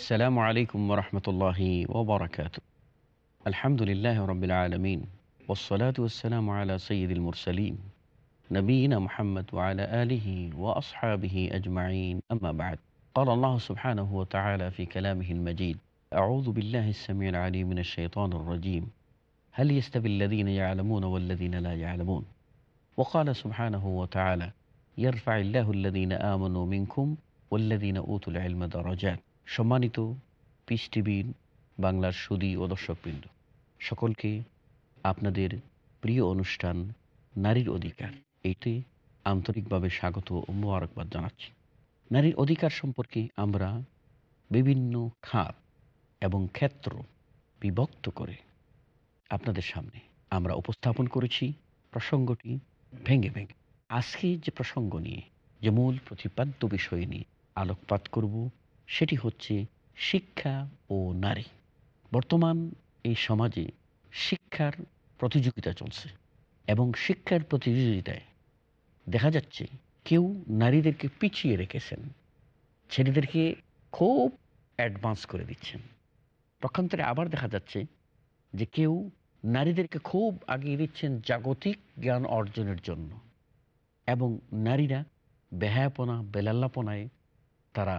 السلام عليكم ورحمة الله وبركاته. الحمد لله رب العالمين والصلاة والسلام على سيد المرسلين نبينا محمد وعلى آله وأصحابه أجمعين. أما بعد قال الله سبحانه وتعالى في كلامه المجيد أعوذ بالله السميع العليم من الشيطان الرجيم. هل يستوي الذين يعلمون والذين لا يعلمون؟ وقال سبحانه وتعالى يرفع الله الذين آمنوا منكم والذين أوتوا العلم درجات. সম্মানিত পিস টিভির বাংলার সুদী ও দর্শকবৃন্দ, সকলকে আপনাদের প্রিয় অনুষ্ঠান নারীর অধিকার এইটি আন্তরিকভাবে স্বাগত ও মোবারকবাদ জানাচ্ছি। নারীর অধিকার সম্পর্কে আমরা বিভিন্ন খাত এবং ক্ষেত্র বিভক্ত করে আপনাদের সামনে আমরা উপস্থাপন করেছি। প্রসঙ্গটি ভেঙে ভেঙে। আজকে যে প্রসঙ্গ নিয়ে, যে মূল প্রতিপাদ্য বিষয় নিয়ে আলোকপাত করব সেটি হচ্ছে শিক্ষা ও নারী। বর্তমান এই সমাজে শিক্ষার প্রতিযোগিতা চলছে এবং শিক্ষার প্রতিযোগিতায় দেখা যাচ্ছে কেউ নারীদেরকে পিছিয়ে রেখেছেন, ছেলেদেরকে খুব অ্যাডভান্স করে দিচ্ছেন। পক্ষান্তরে আবার দেখা যাচ্ছে যে কেউ নারীদেরকে খুব আগিয়ে দিচ্ছেন জাগতিক জ্ঞান অর্জনের জন্য এবং নারীরা বেহায়াপনা, বেলাল্লাপনায় তারা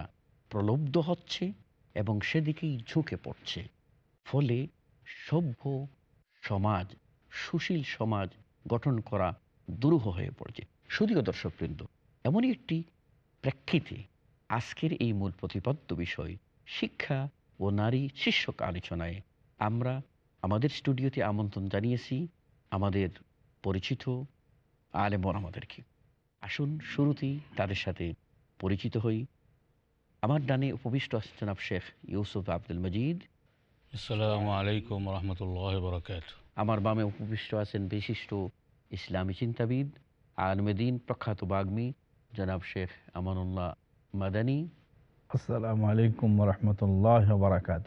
প্রলব্ধ হচ্ছে এবং সেদিকেই ঝুঁকে পড়ছে। ফলে সভ্য সমাজ, সুশীল সমাজ গঠন করা দুরূহ হয়ে পড়ছে। শুধুও দর্শকবৃন্দ, এমনই একটি প্রেক্ষিতে আজকের এই মূল প্রতিপাদ্য বিষয়, শিক্ষা ও নারী শীর্ষক আলোচনায় আমরা আমাদের স্টুডিওতে আমন্ত্রণ জানিয়েছি আমাদের পরিচিত আলেমন আমাদেরকে। আসুন শুরুতেই তাদের সাথে পরিচিত হই। আমার ডানে উপবিষ্ট আছেন জনাব শেখ ইউসুফ আব্দুল মজিদ। আসসালামু আলাইকুম রহমতুল্লাহ বরকাত আমার বামে উপবিষ্ট আছেন বিশিষ্ট ইসলামী চিন্তাবিদ আলমেদিন প্রখ্যাত বাগ্মী জনাব শেখ আমানুল্লাহ মাদানী। আসসালামু আলাইকুম রহমতুল্লাহ বারাকাত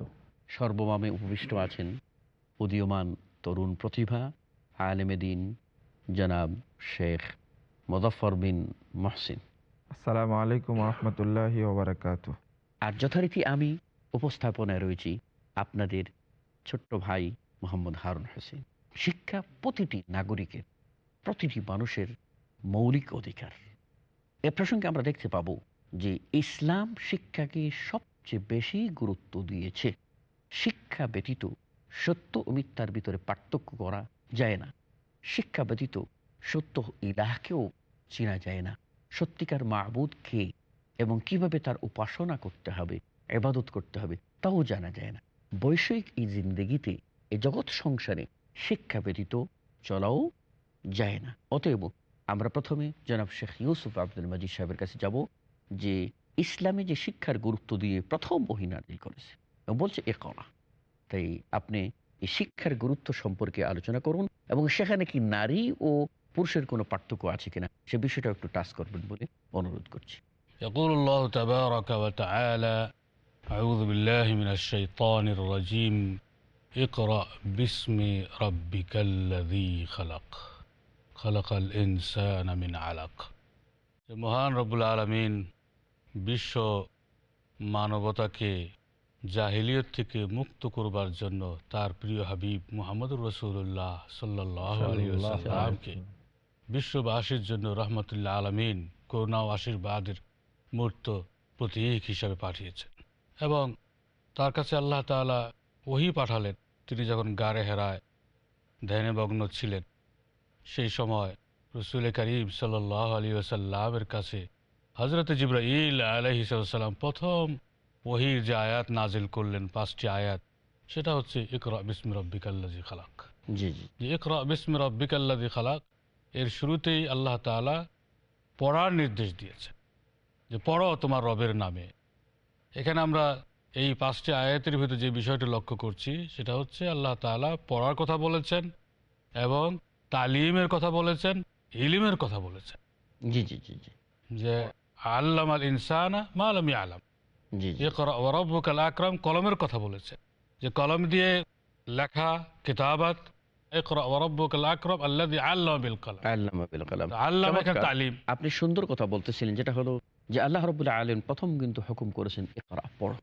সর্ববামে উপবিষ্ট আছেন উদীয়মান তরুণ প্রতিভা আলেমেদিন জনাব শেখ মজফর বিন মহসিন। আসসালামু আলাইকুম রহমতুল্লাহ ওবরাকাত। আর যথারীতি আমি উপস্থাপনায় রয়েছি আপনাদের ছোট্ট ভাই মোহাম্মদ হারুন হোসেন। শিক্ষা প্রতিটি নাগরিকের, প্রতিটি মানুষের মৌলিক অধিকার। এ প্রসঙ্গে আমরা দেখতে পাব যে ইসলাম শিক্ষাকে সবচেয়ে বেশি গুরুত্ব দিয়েছে। শিক্ষা ব্যতীত সত্য ও মিথ্যার ভিতরে পার্থক্য করা যায় না। শিক্ষা ব্যতীত সত্য ইলাহকেও চেনা যায় না। সত্যিকার মাহবুদ কে এবং কীভাবে তার উপাসনা করতে হবে এবাদত করতে হবে, তাও জানা যায় না। বৈষয়িক এই জিন্দগিতে, এই জগৎ সংসারে শিক্ষা ব্যতীত চলাও যায় না। অতএব আমরা প্রথমে জনাব শেখ ইউসুফ আব্দুল মজিদ সাহেবের কাছে যাব যে ইসলামে যে শিক্ষার গুরুত্ব দিয়ে প্রথম বহি নাজিল করেছে এবং বলছে, এ কলা। তাই আপনি এই শিক্ষার গুরুত্ব সম্পর্কে আলোচনা করুন এবং সেখানে কি নারী ও পুরুষের কোনো পার্থক্য আছে কিনা সে বিষয়টা একটু টাচ করবেন বলে অনুরোধ করছি يقول الله تبارك وتعالى أعوذ بالله من الشيطان الرجيم اقرأ باسم ربك الذي خلق خلق الإنسان من علق যে মহান রব্বুল আলমিন বিশ্ব মানবতাকে জাহিলিয়ত থেকে মুক্ত করবার জন্য তার প্রিয় হাবিব মোহাম্মদুর রসুল্লাহ সাল্লাহ আলিয়াকে বিশ্ববাসীর জন্য রহমতুল্লাহ আলমিন করুণা ও আশীর্বাদের মূর্ত প্রতীক হিসাবে পাঠিয়েছেন। এবং তার কাছে আল্লাহ তাআলা ওহি পাঠালেন তিনি যখন গাড়ে হেরায় ধ্যানে মগ্ন ছিলেন সেই সময় রসুল করিম সাল্লাহ আলী আসাল্লামের কাছে হজরত জিব্রাইল আলহিসাল্লাম প্রথম ওহির যে আয়াত নাজিল করলেন পাঁচটি আয়াত সেটা হচ্ছে ইকরা বিসমি রব্বিকাল্লাজি খালাক। জি জি। ইকরা বিসমি রব্বিকাল্লাজি খালাক এর শুরুতেই আল্লাহ তাআলা পড়ার নির্দেশ দিয়েছে যে পড়ো তোমার রবের নামে। এখানে আমরা এই পাঁচটি আয়াতের ভিতরে যে বিষয়টি লক্ষ্য করছি সেটা হচ্ছে আল্লাহ তাআলা পড়ার কথা বলেছেন এবং তালিমের কথা বলেছেন ইলিমের কথা বলেছেন। জি জি জি জি। যে আল্লাম আল ইনসানা মা আলম ওয়ারাব্বুকাল আকরাম কলমের কথা বলেছেন। যে কলম দিয়ে লেখা কিতাবাত আপনি সুন্দর কথা বলতেছিলেন যেটা হলো যে আল্লাহ রবুল্লাহ আলম প্রথম কিন্তু হুকুম করেছেন পড়ো।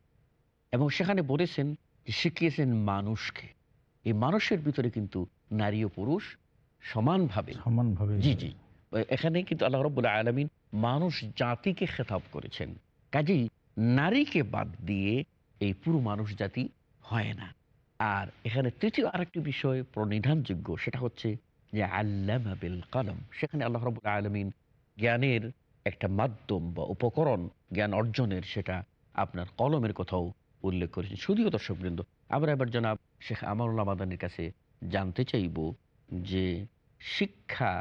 এবং সেখানে বলেছেন যে শিখিয়েছেন মানুষকে। এই মানুষের ভিতরে কিন্তু নারী ও পুরুষ সমানভাবে। সমানভাবে। জি জি। এখানে কিন্তু আল্লাহ রবুল্লাহ আলমিন মানুষ জাতিকে খেতাব করেছেন। কাজেই নারীকে বাদ দিয়ে এই পুরো মানুষ জাতি হয় না। আর এখানে তৃতীয় আরেকটি বিষয় প্রণিধানযোগ্য, সেটা হচ্ছে যে আল্লামা বিল কালাম। সেখানে আল্লাহ রব আলমিন জ্ঞানের একটা মাধ্যম বা উপকরণ, জ্ঞান অর্জনের সেটা আপনার কলমের কথাও উল্লেখ করেছেন। শুধুও দর্শকবৃন্দ, আমরা এবার জনাব শেখ আমারুল্লাহ মাদানির কাছে জানতে চাইব যে শিক্ষা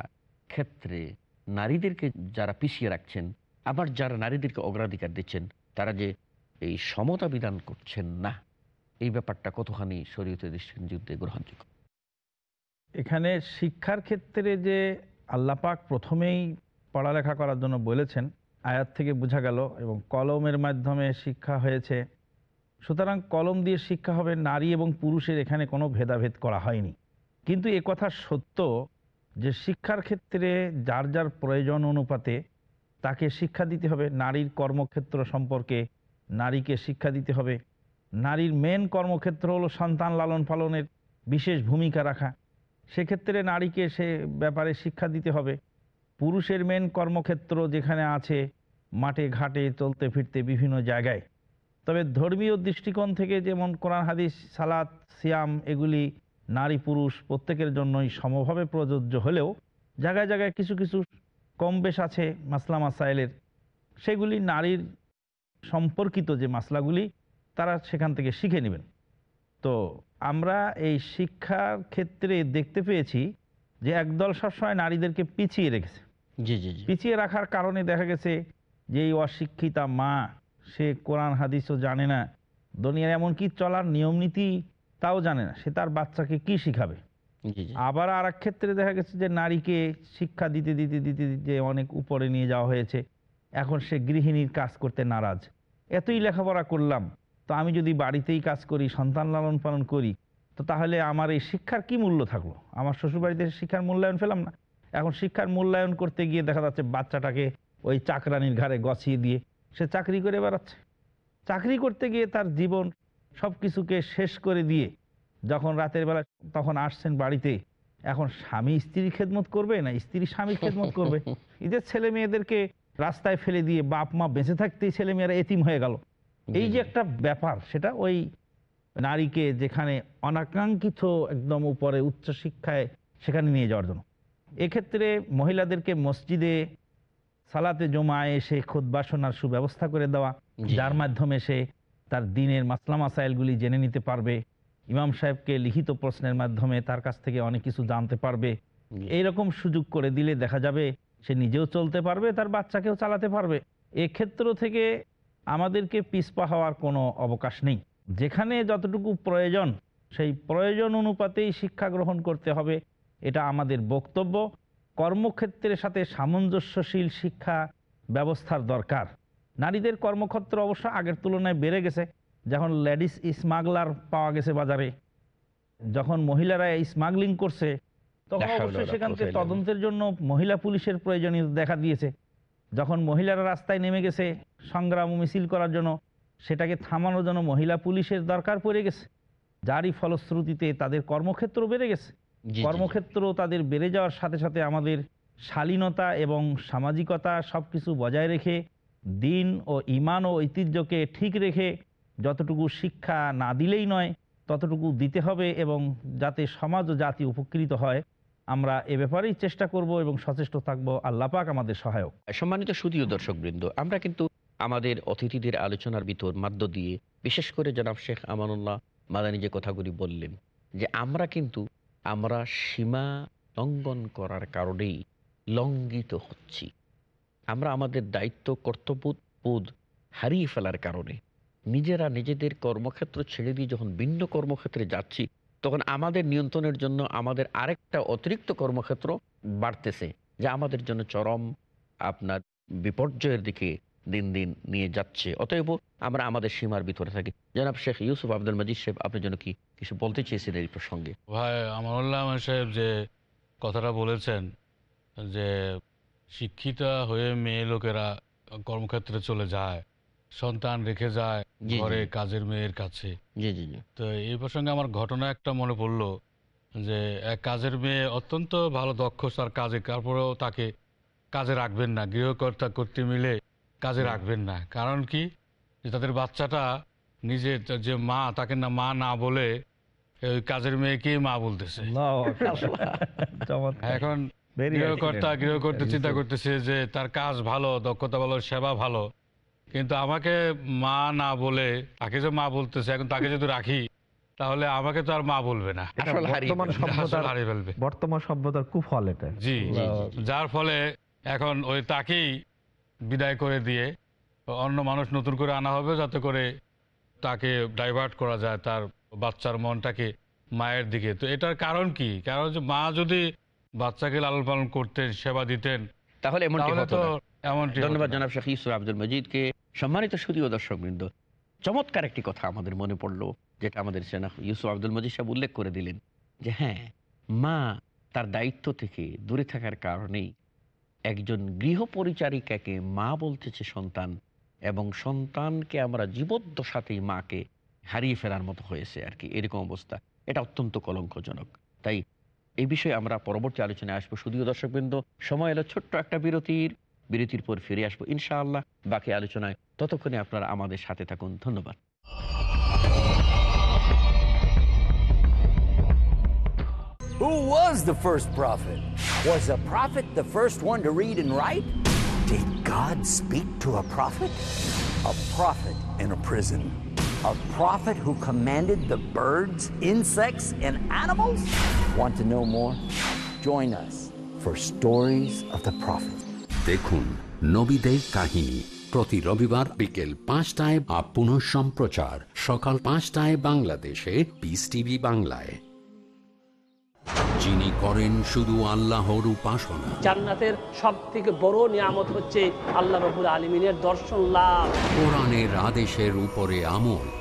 ক্ষেত্রে নারীদেরকে যারা পিছিয়ে রাখছেন, আবার যারা নারীদেরকে অগ্রাধিকার দিচ্ছেন, তারা যে এই সমতা বিধান করছেন না এই ব্যাপারটা কতখানি শরীয়তের দৃষ্টিতে গ্রহণযোগ্য? এখানে শিক্ষার ক্ষেত্রে যে আল্লাপাক প্রথমেই পড়ালেখা করার জন্য বলেছেন, আয়াত থেকে বোঝা গেল এবং কলমের মাধ্যমে শিক্ষা হয়েছে। সুতরাং কলম দিয়ে শিক্ষা হবে নারী এবং পুরুষের, এখানে কোনো ভেদাভেদ করা হয়নি। কিন্তু এ কথা সত্য যে শিক্ষার ক্ষেত্রে যার যার প্রয়োজন অনুপাতে তাকে শিক্ষা দিতে হবে, নারীর কর্মক্ষেত্র সম্পর্কে নারীকে শিক্ষা দিতে হবে। নারীর মেন কর্মক্ষেত্র হলো সন্তান লালন পালনের বিশেষ ভূমিকা রাখা। সেক্ষেত্রে নারীকে সে ব্যাপারে শিক্ষা দিতে হবে। পুরুষের মেন কর্মক্ষেত্র যেখানে আছে, মাঠে, ঘাটে, চলতে, ফিরতে বিভিন্ন জায়গায়। তবে ধর্মীয় দৃষ্টিকোণ থেকে যেমন কোরআন, হাদিস, সালাত, সিয়াম এগুলি নারী পুরুষ প্রত্যেকের জন্যই সমভাবে প্রযোজ্য হলেও জায়গায় জায়গায় কিছু কিছু কম বেশ আছে মাসলা মাসাইলের। সেগুলি নারীর সম্পর্কিত যে মাসলাগুলি তারা সেখান থেকে শিখে নেবেন। তো আমরা এই শিক্ষার ক্ষেত্রে দেখতে পেয়েছি যে একদল সবসময় নারীদেরকে পিছিয়ে রেখেছে। জি জি পিছিয়ে রাখার কারণে দেখা গেছে যে এই অশিক্ষিতা মা সে কোরআন হাদিসও জানে না দুনিয়ার এমনকি চলার নিয়ম নীতি তাও জানে না সে তার বাচ্চাকে কি শিখাবে? আবার আর এক ক্ষেত্রে দেখা গেছে যে নারীকে শিক্ষা দিতে দিতে দিতে দিতে অনেক উপরে নিয়ে যাওয়া হয়েছে। এখন সে গৃহিণীর কাজ করতে নারাজ। এতই লেখাপড়া করলাম তো আমি যদি বাড়িতেই কাজ করি, সন্তান লালন পালন করি, তো তাহলে আমার এই শিক্ষার কি মূল্য থাকল? আমার শ্বশুরবাড়িতে শিক্ষার মূল্যায়ন পেলাম না। এখন শিক্ষার মূল্যায়ন করতে গিয়ে দেখা যাচ্ছে বাচ্চাটাকে ওই চাকরানির ঘাড়ে গছিয়ে দিয়ে সে চাকরি করে বেড়াচ্ছে। চাকরি করতে গিয়ে তার জীবন সব কিছুকে শেষ করে দিয়ে যখন রাতের বেলা তখন আসছেন বাড়িতে, এখন স্বামী স্ত্রীর খেদমত করবে না স্ত্রী স্বামীর খেদমত করবে? এদের ছেলে মেয়েদেরকে রাস্তায় ফেলে দিয়ে বাপ মা বেঁচে থাকতেই ছেলে মেয়েরা এতিম হয়ে গেল। এই যে একটা ব্যাপার সেটা ওই নারীকে যেখানে অনাকাঙ্ক্ষিত একদম উপরে উচ্চ শিক্ষায় সেখানে নিয়ে যাওয়ার জন্য। এক্ষেত্রে মহিলাদেরকে মসজিদে সালাতে জমায় এসে খোদবা শোনার সুব্যবস্থা করে দেওয়া যার মাধ্যমে সে তার দিনের মাসলা মাসাইলগুলি জেনে নিতে পারবে ইমাম সাহেবকে লিখিত প্রশ্নের মাধ্যমে তার কাছ থেকে অনেক কিছু জানতে পারবে। এইরকম সুযোগ করে দিলে দেখা যাবে সে নিজেও চলতে পারবে তার বাচ্চাকেও চালাতে পারবে। এক্ষেত্র থেকে আমাদেরকে পিসপা হওয়ার কোনো অবকাশ নেই। যেখানে যতটুকু প্রয়োজন সেই প্রয়োজন অনুপাতেই শিক্ষা গ্রহণ করতে হবে। এটা আমাদের বক্তব্য। কর্মক্ষেত্রের সাথে সামঞ্জস্যশীল শিক্ষা ব্যবস্থার দরকার। নারীদের কর্মক্ষেত্র অবশ্য আগের তুলনায় বেড়ে গেছে। যখন লেডিস স্মাগলার পাওয়া গেছে বাজারে যখন মহিলারা স্মাগলিং করছে তখন অবশ্যই সেখান থেকে তদন্তের জন্য মহিলা পুলিশের প্রয়োজনীয়তা দেখা দিয়েছে। যখন মহিলারা রাস্তায় নেমে গেছে সংগ্রাম মিছিল করার জন্য সেটাকে থামানোর জন্য মহিলা পুলিশের দরকার পড়ে গেছে। যারই ফলশ্রুতিতে তাদের কর্মক্ষেত্র বেড়ে গেছে। কর্মক্ষেত্র তাদের বেড়ে যাওয়ার সাথে সাথে আমাদের শালীনতা এবং সামাজিকতা সব কিছু বজায় রেখে দিন ও ইমান ও ঐতিহ্যকে ঠিক রেখে যতটুকু শিক্ষা না দিলেই নয় ততটুকু দিতে হবে এবং যাতে সমাজ ও জাতি উপকৃত হয়। আমরা এ ব্যাপারেই চেষ্টা করব এবং সচেষ্ট থাকব। আল্লাহ পাক আমাদের সহায়ক। সম্মানিত সুদীয় দর্শকবৃন্দ, আমরা কিন্তু আমাদের অতিথিদের আলোচনার ভিতর মাধ্য দিয়ে, বিশেষ করে জনাব শেখ আমানুল্লাহ মাদানী যে কথাগুলি বললেন, যে আমরা কিন্তু আমরা সীমা লঙ্ঘন করার কারণেই লঙ্ঘিত হচ্ছি। আমরা আমাদের দায়িত্ব, কর্তব্য, বোধ হারিয়ে ফেলার কারণে নিজেরা নিজেদের কর্মক্ষেত্র ছেড়ে দিয়ে যখন ভিন্ন কর্মক্ষেত্রে যাচ্ছি তখন আমাদের নিয়ন্ত্রণের জন্য আমাদের আরেকটা অতিরিক্ত কর্মক্ষেত্র বাড়তেছে, যা আমাদের জন্য চরম আপনার বিপর্যয়ের দিকে দিন দিন নিয়ে যাচ্ছে। অতএব আমরা আমাদের সীমার ভিতরে থাকি। জনাব শেখ ইউসুফ আব্দুল মজিদ সাহেব আপনার জন্য কি কিছু বলতে চেয়েছিলেন এই প্রসঙ্গে? ভাই, আমানুল্লাহ সাহেব যে কথাটা বলেছেন যে শিক্ষিতা হয়ে মেয়ে লোকেরা কর্মক্ষেত্রে চলে যায় সন্তান রেখে যায় জি, জি। ঘরে কাজের মেয়ের কাছে জি জি জি তো এই প্রসঙ্গে আমার ঘটনা একটা মনে পড়ল যে এক কাজের মেয়ে অত্যন্ত ভালো দক্ষ তার কাজে তারপরেও তাকে কাজে রাখবেন না গৃহকর্তা কর্তৃ মিলে কাজে রাখবেন না কারণ কি যে তাদের বাচ্চাটা নিজে যে মা তাকে না মা না বলে ওই কাজের মেয়েকেই মা বলতেছে আল্লাহু আকবার। চমৎকার। এখন Very গৃহকর্তা. গৃহকর্তা চিন্তা করতেছে যে তার কাজ ভালো দক্ষতা ভালো সেবা ভালো কিন্তু আমাকে মা না বলে তাকে যে মা বলতেছে এখন তাকে যদি রাখি তাহলে আমাকে তো আর মা বলবে না। বর্তমান সভ্যতার সভ্যতার কুফল এটা। জি যার ফলে এখন ওই তাকেই বিদায় করে দিয়ে অন্য মানুষ নতুন করে আনা হবে যাতে করে তাকে ডাইভার্ট করা যায় তার বাচ্চার মনটাকে মায়ের দিকে। তো এটার কারণ কি? কারণ হচ্ছে মা যদি বাচ্চাকে লালন পালন করতেন সেবা দিতেন তাহলে এমনটি হতো তো না। এমনটি ধন্যবাদ জনাব শেখ ইউসুফ আব্দুল মজিদকে। সম্মানিত সুদীয় দর্শকবৃন্দ, চমৎকার একটি কথা আমাদের মনে পড়ল, যেটা আমাদের সেনা ইউসুফ আব্দুল মজিদ সাহেব উল্লেখ করে দিলেন যে হ্যাঁ মা তার দায়িত্ব থেকে দূরে থাকার কারণেই একজন গৃহ পরিচারিকাকে মা বলতেছে সন্তান এবং সন্তানকে আমরা জীবদ্দশাতেই মাকে হারিয়ে ফেলার মতো হয়েছে আর কি। এরকম অবস্থা। এটা অত্যন্ত কলঙ্কজনক। তাই এই বিষয়ে আমরা পরবর্তী আলোচনায় আসব। শুধুও দর্শকবৃন্দ, সময় এলো ছোট্ট একটা বিরতির। বিরতির পর ফিরে আসবো ইনশাআল্লাহ বাকি আলোচনায় ততক্ষণে আপনারা আমাদের সাথে থাকুন ধন্যবাদ Who was the first prophet? Was a prophet the first one to read and write? Did God speak to a prophet? A prophet in a prison. A prophet who commanded the birds, insects, and animals? Want to know more? Join us for Stories of the Prophet. দেখুন নবীদের কাহিনী। প্রতি রবিবার বিকেল পাঁচটায় বা পুনঃ সম্প্রচার। সকাল পাঁচটায় বাংলাদেশে পিস টিভি বাংলায়। যিনি করেন শুধু আল্লাহর উপাসনা। জান্নাতের সব থেকে বড় নিয়ামত হচ্ছে আল্লাহ রবুল আলমিনের দর্শন লাভ। কোরআনের আদেশের উপরে আমল।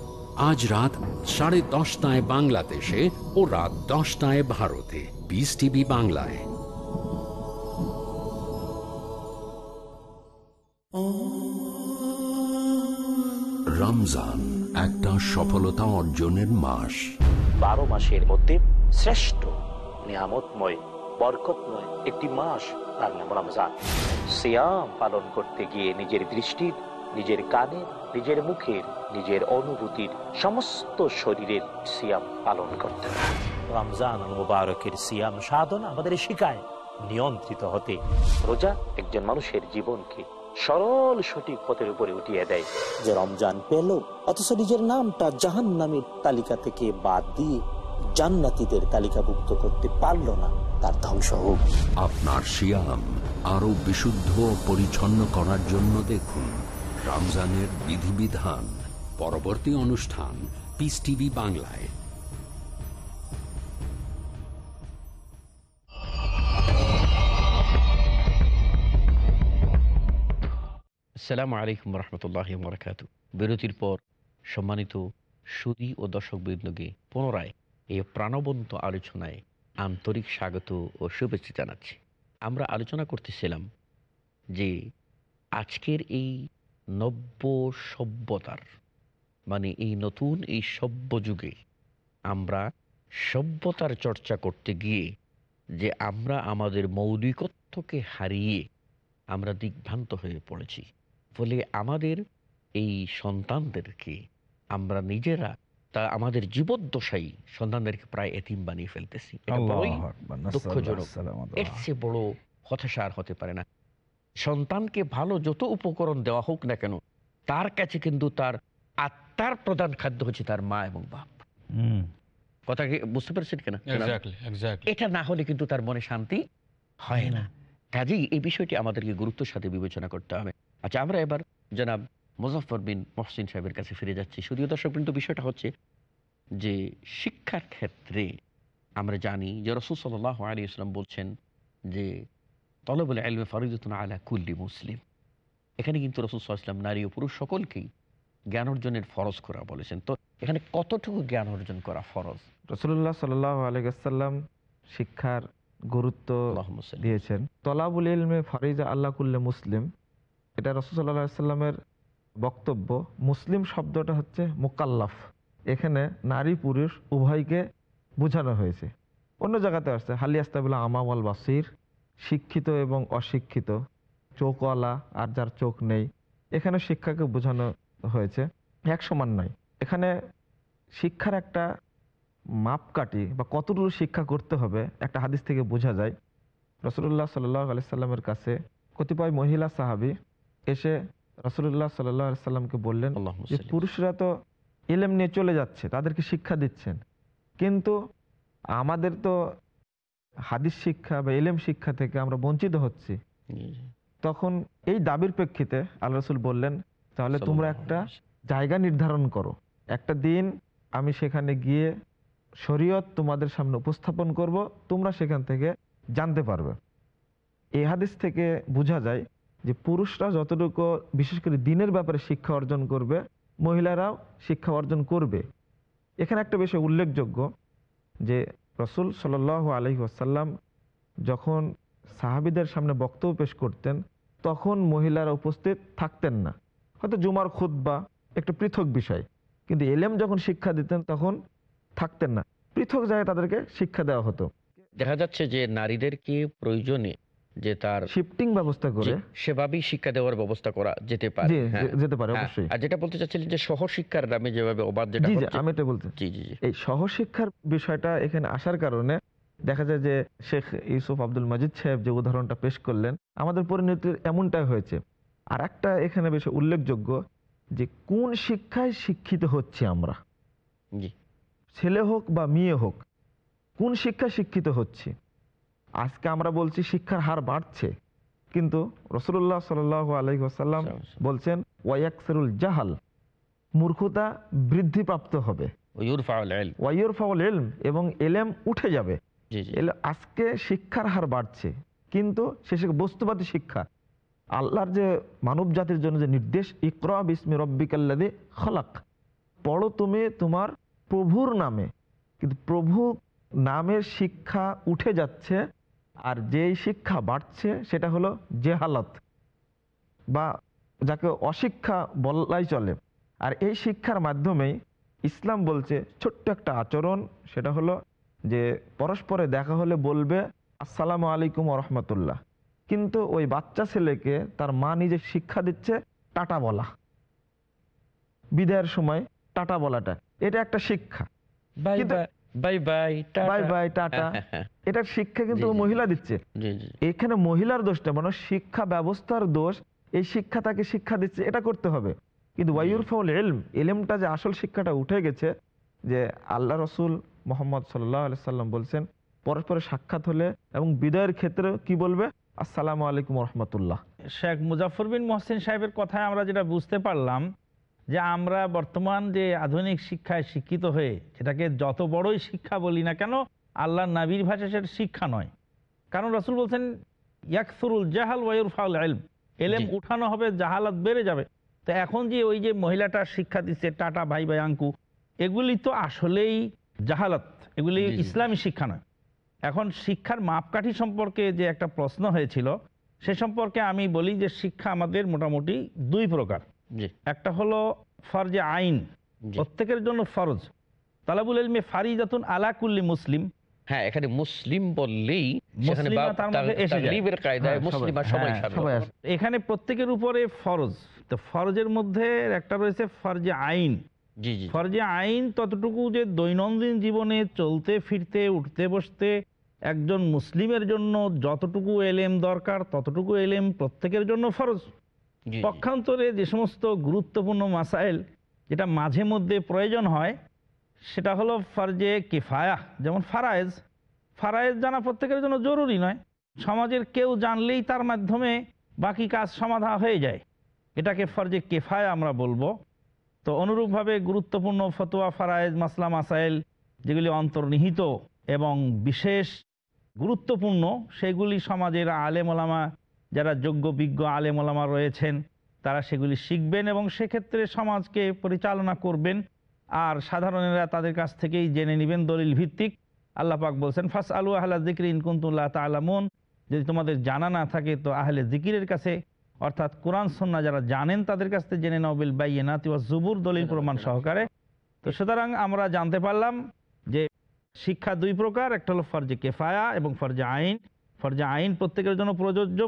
আজ রাত সাড়ে দশটায় বাংলাদেশে ও রাত দশটায় ভারতে। পিস টিভি বাংলায়। রমজান একটা সফলতা অর্জনের মাস। বারো মাসের মধ্যে শ্রেষ্ঠ, নিয়ামতময়, বরকতময় একটি মাস তার নাম রমজান। সিয়াম পালন করতে গিয়ে নিজের দৃষ্টির নিজের কানের নিজের মুখের নিজের অনুভূতির সমস্ত শরীরের সিয়াম পালন করতে রমজান মুবারকের সিয়াম সাধনা আমাদের শিখায় নিয়ন্ত্রিত হতে। রোজা একজন মানুষের জীবনকে সরল সঠিক পথের উপরে উঠিয়ে দেয়। যে রমজান পেল অথচ নিজের নামটা জাহান নামের তালিকা থেকে বাদ দিয়ে জান্নাতীদের তালিকাভুক্ত করতে পারল না তার ধ্বংস হোক। আপনার সিয়াম আরও বিশুদ্ধ পরিচ্ছন্ন করার জন্য দেখুন। রমজানের বিধিবিধান, পরবর্তী অনুষ্ঠান পিস টিভি বাংলায়। আসসালামু আলাইকুম রহমতুল্লাহ বরকাত বিরতির পর সম্মানিত সুদী ও দর্শকবৃন্দকে পুনরায় এই প্রাণবন্ত আলোচনায় আন্তরিক স্বাগত ও শুভেচ্ছা জানাচ্ছি। আমরা আলোচনা করতেছিলাম যে আজকের এই নব্য সভ্যতার মানে এই নতুন এই সভ্য যুগে আমরা সভ্যতার চর্চা করতে গিয়ে যে আমরা আমাদের মৌলিকত্বকে হারিয়ে আমরা দিগ্ভ্রান্ত হয়ে পড়েছি। ফলে আমাদের এই সন্তানদেরকে আমরা নিজেরা তা আমাদের জীবদ্দশাই সন্তানদেরকে প্রায় এতিম বানিয়ে ফেলতেছি। দুঃখজনক। এর চেয়ে বড় হতাশা আর হতে পারে না। সন্তানকে ভালো যত উপকরণ দেওয়া হোক না কেন তার কাছে কিন্তু তার আত্মার প্রধান খাদ্য হচ্ছে তার মা এবং বাপ। কথা কি বুঝতে পেরেছেন কিনা? এটা না হলে কিন্তু তার মনে শান্তি হয় না। কাজেই এই বিষয়টি আমাদেরকে গুরুত্বের সাথে বিবেচনা করতে হবে। আচ্ছা আমরা এবার জনাব মুজফর বিন মহসিন সাহেবের কাছে ফিরে যাচ্ছি। শুধু দর্শক কিন্তু বিষয়টা হচ্ছে যে শিক্ষার ক্ষেত্রে আমরা জানি যে রসুল সাল্লাহ আলী ইসলাম বলছেন যে তলবুল আলমে ফরিদুন আলা কুল্লি মুসলিম। এখানে কিন্তু রসুল ইসলাম নারী ও পুরুষ সকলকেই জ্ঞান অর্জনের ফরজ করা বলেছেন। তো এখানে কতটুকু জ্ঞান অর্জন করা ফরজ? রসুল্লাহ সাল আলাইসাল্লাম শিক্ষার গুরুত্ব দিয়েছেন। তলাবুল ইলমে ফারিজা আল্লাহ কুল্লে মুসলিম এটা রসুল্লাহ সাল্লামের বক্তব্য। মুসলিম শব্দটা হচ্ছে মোকাল্লাফ। এখানে নারী পুরুষ উভয়কে বোঝানো হয়েছে। অন্য জায়গাতে আসছে হালি আস্তাবুল্লাহ আমাওয়াল বাসির। শিক্ষিত এবং অশিক্ষিত। চোখওয়ালা আর যার চোখ নেই। এখানে শিক্ষাকে বোঝানো হয়েছে। এক সমান নয়। এখানে শিক্ষার একটা মাপকাঠি বা কতটুকু শিক্ষা করতে হবে একটা হাদিস থেকে বোঝা যায়। রসুল্লাহ সাল্লাহ আলাইসাল্লামের কাছে কতিপয় মহিলা সাহাবি এসে রসুল্লাহ সাল্লাহ আলাইসাল্লামকে বললেন যে পুরুষরা তো ইলেম নিয়ে চলে যাচ্ছে তাদেরকে শিক্ষা দিচ্ছেন। কিন্তু আমাদের তো হাদিস শিক্ষা বা ইলেম শিক্ষা থেকে আমরা বঞ্চিত হচ্ছি। তখন এই দাবির প্রেক্ষিতে আল্লাহ রসুল বললেন তাহলে তোমরা একটা জায়গা নির্ধারণ করো। একটা দিন আমি সেখানে গিয়ে শরীয়ত তোমাদের সামনে উপস্থাপন করব তোমরা সেখান থেকে জানতে পারবে। এই হাদিস থেকে বোঝা যায় যে পুরুষরা যতটুকু বিশেষ করে দিনের ব্যাপারে শিক্ষা অর্জন করবে মহিলারাও শিক্ষা অর্জন করবে। এখানে একটা বিষয় উল্লেখযোগ্য যে রসুল সাল আলহি আসাল্লাম যখন সাহাবিদের সামনে বক্তব্য পেশ করতেন, তখন মহিলারা উপস্থিত থাকতেন না। হয়তো জুমার খুদ্া একটা পৃথক বিষয়, কিন্তু এলেম যখন শিক্ষা দিতেন, তখন থাকতেন না। পৃথক জায়গায় তাদেরকে শিক্ষা দেওয়া হতো। দেখা যাচ্ছে যে নারীদেরকে প্রয়োজনে যে তার শিফটিং ব্যবস্থা করে। সেভাবেই শিক্ষা দেওয়ার ব্যবস্থা করা যেতে পারে। হ্যাঁ। যেতে পারে হ্যাঁ, অবশ্যই। আর যেটা বলতে চাচ্ছিলেন যে সহশিক্ষার নামে যেভাবে অবাধ যেটা জি হচ্ছে- আমি এটা বলতে জি জি জি। এই সহশিক্ষার বিষয়টা এখানে আসার কারণে দেখা যায় যে শেখ ইউসুফ আব্দুল মজিদ সাহেব যে উদাহরণটা পেশ করলেন আমাদের পরিণতির এমনটাই হয়েছে। আর একটা এখানে বেশ উল্লেখযোগ্য যে কোন শিক্ষায় শিক্ষিত হচ্ছে আমরা? ছেলে হোক বা মেয়ে হোক কোন শিক্ষায় শিক্ষিত হচ্ছে? আজকে আমরা বলছি শিক্ষার হার বাড়ছে। কিন্তু রসুল্লাহ সাল আলহিহাসাল্লাম বলছেন ওয়াইয়াকসরুল জাহাল মূর্খতা বৃদ্ধিপ্রাপ্ত হবে। ওয়ুরফাউল ইলম। ওয়াইয়র ফাউল এলম এবং এলেম উঠে যাবে। আজকে শিক্ষার হার বাড়ছে কিন্তু শেষে বস্তুবাদী শিক্ষা। আল্লাহর যে মানব জাতির জন্য যে নির্দেশ ইকরা বিসমি রব্বিকাল্লাদি খলাক। পড়ো তুমি তোমার প্রভুর নামে কিন্তু প্রভু নামের শিক্ষা উঠে যাচ্ছে আর যেই শিক্ষা বাড়ছে সেটা হলো জেহালত বা যাকে অশিক্ষা বলাই চলে। আর এই শিক্ষার মাধ্যমেই ইসলাম বলছে ছোট্ট একটা আচরণ সেটা হলো যে পরস্পরে দেখা হলে বলবে আসসালামু আলাইকুম রহমতুল্লাহ। কিন্তু ওই বাচ্চা ছেলেকে তার মা নিজে শিক্ষা দিচ্ছে টাটা বলা। বিদায়ের সময় টাটা বলাটা। এটা একটা শিক্ষা। Bye bye bye bye tata. Bye bye tata এটার শিক্ষা কিন্তু। মহিলা দিচ্ছে। জি জি এখানে মহিলার দোষটা মানে শিক্ষা ব্যবস্থার দোষ এই শিক্ষা তাকে শিক্ষা দিচ্ছে এটা করতে হবে। কিন্তু ওয়াইউর ফাউল এলম এলমটা যে আসল শিক্ষাটা উঠে গেছে যে আল্লাহ রসুল মোহাম্মদ সাল্লাহ সাল্লাম বলছেন পরস্পরের সাক্ষাৎ হলে এবং বিদায়ের ক্ষেত্রে কি বলবে? আসসালামু আলাইকুম রহমতুল্লাহ। শেখ মুজাফর বিন মহসিন সাহেবের কথায় আমরা যেটা বুঝতে পারলাম যে আমরা বর্তমান যে আধুনিক শিক্ষায় শিক্ষিত হয়ে যেটাকে যত বড়ই শিক্ষা বলি না কেন আল্লাহ নাবির ভাষা সেটা শিক্ষা নয়। কারণ রসুল বলছেন ইয়াকসুরুল জাহাল ওয়ায়ুর ফাউল এলম এলেম উঠানো হবে জাহালাত বেড়ে যাবে। তো এখন যে ওই যে মহিলাটা শিক্ষা দিচ্ছে টাটা ভাই ভাই আঙ্কু এগুলি তো আসলেই জাহালাত এগুলি। ইসলামী শিক্ষা নয়। এখন শিক্ষার মাপকাঠি সম্পর্কে যে একটা প্রশ্ন হয়েছিল সে সম্পর্কে আমি বলি যে শিক্ষা আমাদের মোটামুটি দুই প্রকার। জি। একটা হলো ফরজে আইন প্রত্যেকের জন্য ফরজ। তালাবুল ইলমে ফারিজাতুন আলা কুল্লি মুসলিম। হ্যাঁ এখানে মুসলিম বললেই। এখানে প্রত্যেকের উপরে ফরজ। তো ফরজের মধ্যে একটা রয়েছে ফরজে আইন। ফরজে আইন ততটুকু যে দৈনন্দিন জীবনে চলতে ফিরতে উঠতে বসতে একজন মুসলিমের জন্য যতটুকু এলেম দরকার ততটুকু এলেম প্রত্যেকের জন্য ফরজ। পক্ষান্তরে যে সমস্ত গুরুত্বপূর্ণ মাসাইল যেটা মাঝে মধ্যে প্রয়োজন হয়, সেটা হলো ফরজে কিফায়া, যেমন ফারায়েজ। ফারায়েজ জানা প্রত্যেকের জন্য জরুরি নয়। সমাজের কেউ জানলেই তার মাধ্যমে বাকি কাজ সমাধা হয়ে যায়। এটাকে ফরজে কেফায়া আমরা বলব। তো অনুরূপভাবে গুরুত্বপূর্ণ ফতোয়া, ফারায়েজ, মাসলা, মাসাইল, যেগুলি অন্তর্নিহিত এবং বিশেষ গুরুত্বপূর্ণ, সেগুলি সমাজের আলেমোলামা যারা যোগ্য, বিজ্ঞ আলেমোলামা রয়েছেন, তারা সেগুলি শিখবেন এবং সেক্ষেত্রে সমাজকে পরিচালনা করবেন। আর সাধারণেরা তাদের কাছ থেকেই জেনে নেবেন দলিল ভিত্তিক। আল্লাহ পাক বলছেন ফাস আলু আহলা জিকির ইনকুন্তুল্লাহ তালামুন যদি তোমাদের জানা না থাকে, তো আহলে জিকিরের কাছে, অর্থাৎ কোরআন সন্না যারা জানেন, তাদের কাছ থেকে জেনে নাও বাইয়ে নাতি জুবুর, দলিল প্রমাণ সহকারে। তো সুতরাং আমরা জানতে পারলাম যে শিক্ষা দুই প্রকার, একটা হলো ফরজে কেফায়া এবং ফরজে আইন। ফরজে আইন প্রত্যেকের জন্য প্রযোজ্য।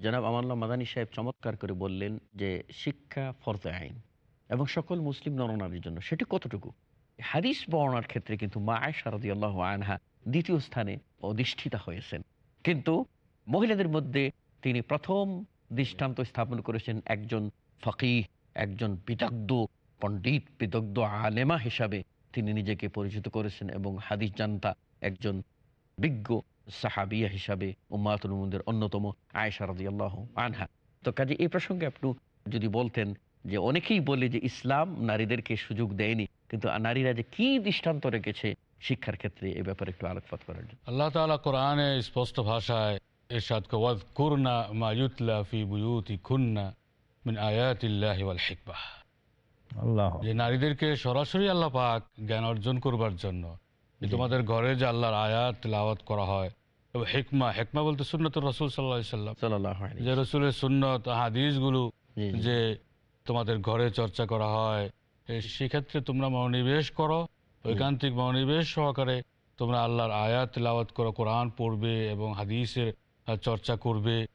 জনাব আমাল্লা মাদানী সাহেব চমৎকার করে বললেন যে, শিক্ষা ফরজে আইন এবং সকল মুসলিম নরনারীর জন্য। সেটি কতটুকু? হাদিস বর্ণার ক্ষেত্রে কিন্তু মা আয়সারদি আল্লাহ আনহা দ্বিতীয় স্থানে অধিষ্ঠিতা হয়েছেন। কিন্তু মহিলাদের মধ্যে তিনি প্রথম দৃষ্টান্ত স্থাপন করেছেন একজন ফকিহ, একজন বিদগ্ধ, পণ্ডিত, বিদগ্ধ আলেমা হিসাবে তিনি নিজেকে পরিচিত করেছেন এবং হাদিস জানতা একজন বিজ্ঞ সাহাবিয়া হিসাবে উম্মাতুল মুদের অন্যতম আয়েশা রাদিয়াল্লাহ আনহা। তো কাজে এই প্রসঙ্গে আপনি যদি বলতেন যে অনেকেই বলে যে ইসলাম নারীদেরকে সুযোগ দেয়নি কিন্তু নারীরা যে কি দৃষ্টান্ত রেখেছে শিক্ষার ক্ষেত্রে এ ব্যাপারে একটু আলোকপাত করার জন্য। আল্লাহ তালা কোরআনে স্পষ্ট ভাষায় এরশাদ ওয়াদ কুরনা মা ইউতলা ফি বুয়ুতি খুন্না মিন আয়াতিল্লাহি ওয়াল হিকমাহ আল্লাহ যে নারীদেরকে সরাসরি আল্লাহ পাক জ্ঞান অর্জন করবার জন্য যে তোমাদের ঘরে যে আল্লাহর আয়াত তেলাওয়াত করা হয় এবং হেকমা হেকমা বলতে সুন্নত রসুল সাল্লাহ সাল্লাম। যে রসুলের সুন্নত হাদিসগুলো। যে তোমাদের ঘরে চর্চা করা হয় সেক্ষেত্রে তোমরা মনোনিবেশ করো ঐকান্তিক মনোনিবেশ সহকারে তোমরা আল্লাহর আয়াত তেলাওয়াত করো কোরআন পড়বে এবং হাদিসের চর্চা করবে।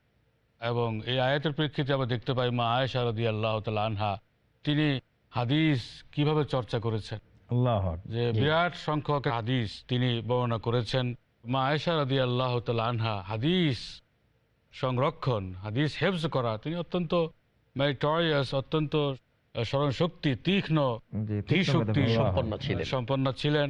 এবং এই আয়াতের প্রেক্ষিতে আমরা দেখতে পাই মা আয়েশা রদি আল্লাহ তালা আনহা তিনি হাদিস কীভাবে চর্চা করেছেন? যে বিরাট সংখ্যক হাদিস তিনি বর্ণনা করেছেন। মা আয়েশা রাদি আল্লাহ আনহা হাদিস সংরক্ষণ হাদিস হেফজ করা তিনি অত্যন্ত ম্যারিটরিয়াস অত্যন্ত আহ, স্মরণশক্তি তীক্ষ্ণ শক্তি সম্পন্ন ছিলেন। সম্পন্ন ছিলেন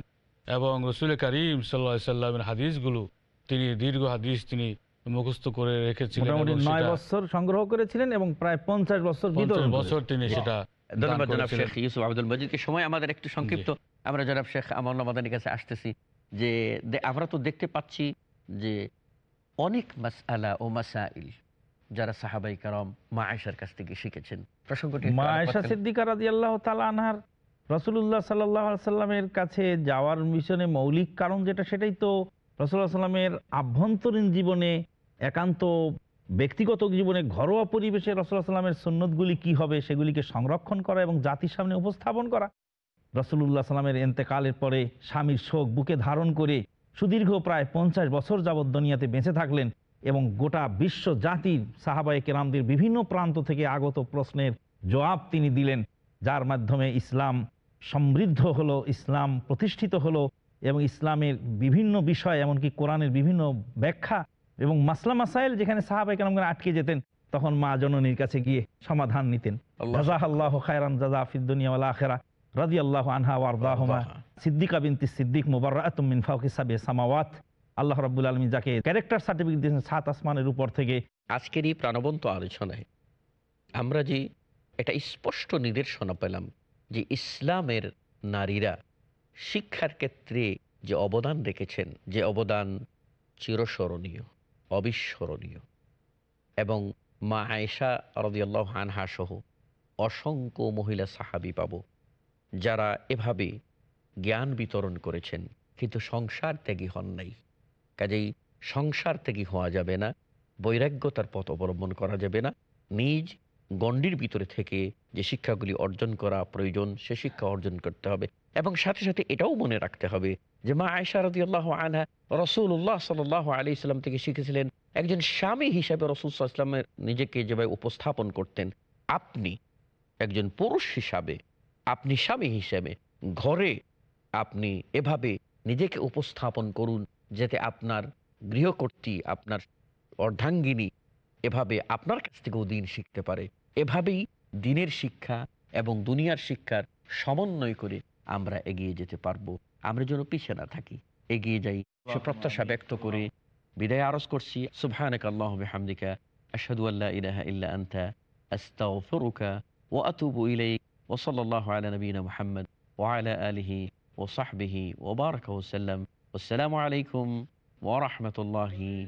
এবং রসুল করিম সাল্লা সাল্লামের হাদিসগুলো তিনি দীর্ঘ হাদিস তিনি মুখস্থ করে রেখেছিলেন নয় বছর সংগ্রহ করেছিলেন এবং প্রায় পঞ্চাশ বছর বছর তিনি সেটা ধন্যবাদ জনাব শেখ ইউসুফ আব্দুল মজিদকে। সময় আমাদের একটু সংক্ষিপ্ত। আমরা জনাব শেখ মাদানির কাছে আসতেছি যে আমরা তো দেখতে পাচ্ছি যে অনেক মাসআলা ও মাসাইল যারা সাহাবাই কারাম মা আয়েশার কাছ থেকে শিখেছেন। প্রসঙ্গটি মা আয়সা সিদ্দিকা রাজি আল্লাহ আনহার রসুল্লাহ সাল্লাহ সাল্লামের কাছে যাওয়ার মিশনে মৌলিক কারণ যেটা সেটাই তো রসুল্লাহ সাল্লামের আভ্যন্তরীণ জীবনে একান্ত ব্যক্তিগত জীবনে ঘরোয়া পরিবেশে রসুল্লাহ সাল্লামের সন্ন্যতগুলি কি হবে সেগুলিকে সংরক্ষণ করা এবং জাতির সামনে উপস্থাপন করা। রসুল্লাহ সাল্লামের এন্তেকালের পরে স্বামীর শোক বুকে ধারণ করে সুদীর্ঘ প্রায় পঞ্চাশ বছর যাবৎ দুনিয়াতে বেঁচে থাকলেন এবং গোটা বিশ্ব জাতির সাহাবাই কেরামদের বিভিন্ন প্রান্ত থেকে আগত প্রশ্নের জবাব তিনি দিলেন, যার মাধ্যমে ইসলাম সমৃদ্ধ হলো, ইসলাম প্রতিষ্ঠিত হলো এবং ইসলামের বিভিন্ন বিষয়, এমনকি কোরআনের বিভিন্ন ব্যাখ্যা এবং মাসলা মাসাইল যেখানে সাহাবাই কেরামগণ আটকে যেতেন তখন মা জননীর কাছে গিয়ে সমাধান নিতেন। আল্লাহ। আল্লাহ খায়রান জাজা আখিরা রাদিয়াল্লাহু আনহা ওয়ারদাহুমা সিদ্দিকা বিনতি সিদ্দিক মুবাররাতুম মিন সাবে সামাওয়াত। আল্লাহ রাব্বুল আলামিন যাকে ক্যারেক্টার সার্টিফিকেট দিয়েছেন সাত আসমানের উপর থেকে। আজকের এই প্রাণবন্ত আলোচনায় আমরা যে একটা স্পষ্ট নিদর্শনা পেলাম যে ইসলামের নারীরা শিক্ষার ক্ষেত্রে যে অবদান রেখেছেন যে অবদান চিরস্মরণীয়। অবিস্মরণীয়। এবং মা আয়েশা রদিয়াল্লাহ হানহা সহ অসংখ্য মহিলা সাহাবি পাব, যারা এভাবে জ্ঞান বিতরণ করেছেন, কিন্তু সংসার ত্যাগী হন নাই। কাজেই সংসার ত্যাগী হওয়া যাবে না, বৈরাগ্যতার পথ অবলম্বন করা যাবে না, নিজ গণ্ডির ভিতরে থেকে যে শিক্ষাগুলি অর্জন করা প্রয়োজন, সে শিক্ষা অর্জন করতে হবে। এবং সাথে সাথে এটাও মনে রাখতে হবে যে মা আয়সা রদি আল্লাহ আনহা রসুল্লাহ সাল আলি ইসলাম থেকে শিখেছিলেন, একজন স্বামী হিসাবে রসুল ইসলামের নিজেকে যেভাবে উপস্থাপন করতেন, আপনি একজন পুরুষ হিসাবে, আপনি স্বামী হিসাবে, ঘরে আপনি এভাবে নিজেকে উপস্থাপন করুন যাতে আপনার গৃহকর্ত্রী আপনার অর্ধাঙ্গিনী এভাবে আপনার কাছ থেকেও দিন শিখতে পারে। এভাবেই দিনের শিক্ষা এবং দুনিয়ার শিক্ষার সমন্বয় করে আমরা এগিয়ে যেতে পারব। আমরা যেন পিছিয়ে না থাকি, এগিয়ে যাই। সে প্রত্যাশা ব্যক্ত করে বিদায় আরজ করছি। সুবহানাক আতুবু আলা সাহবিহি আলাইকুম ওয়া রাহমাতুল্লাহি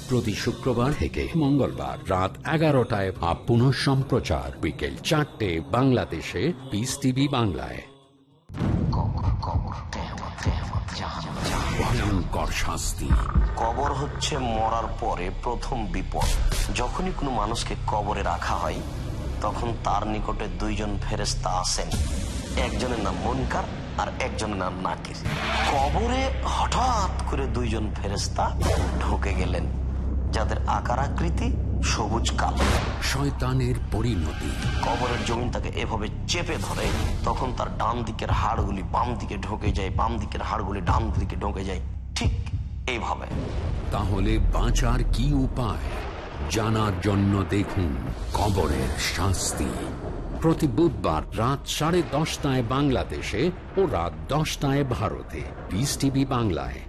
প্রতি শুক্রবার থেকে মঙ্গলবার রাত এগারোটায় বা পুনঃ সম্প্রচার, বিকেল চারটে, বাংলাদেশে পিস টিভি বাংলায়। শাস্তি। কবর হচ্ছে মরার পরে প্রথম বিপদ। যখনই কোনো মানুষকে কবরে রাখা হয়, তখন তার নিকটে দুইজন আসেন। একজনের নাম মনকার আর একজনের নাম নাকির। কবরে হঠাৎ করে দুইজন ফেরেস্তা ঢুকে গেলেন। যাদের আকার আকৃতি সবুজ কালো। শয়তানের পরিণতি। কবরের জমিন তাকে এভাবে চেপে ধরে তখন তার ডান দিকের হাড়গুলি বাম দিকে ঢোকে যায় বাম দিকের হাড়গুলি ডান দিকে ঢোকে যায়। ঠিক এইভাবে। তাহলে বাঁচার কি উপায়? জানার জন্য দেখুন কবরের শাস্তি। প্রতি বুধবার রাত সাড়ে দশটায় বাংলাদেশে ও রাত দশটায় ভারতে। পিস টিভি বাংলায়।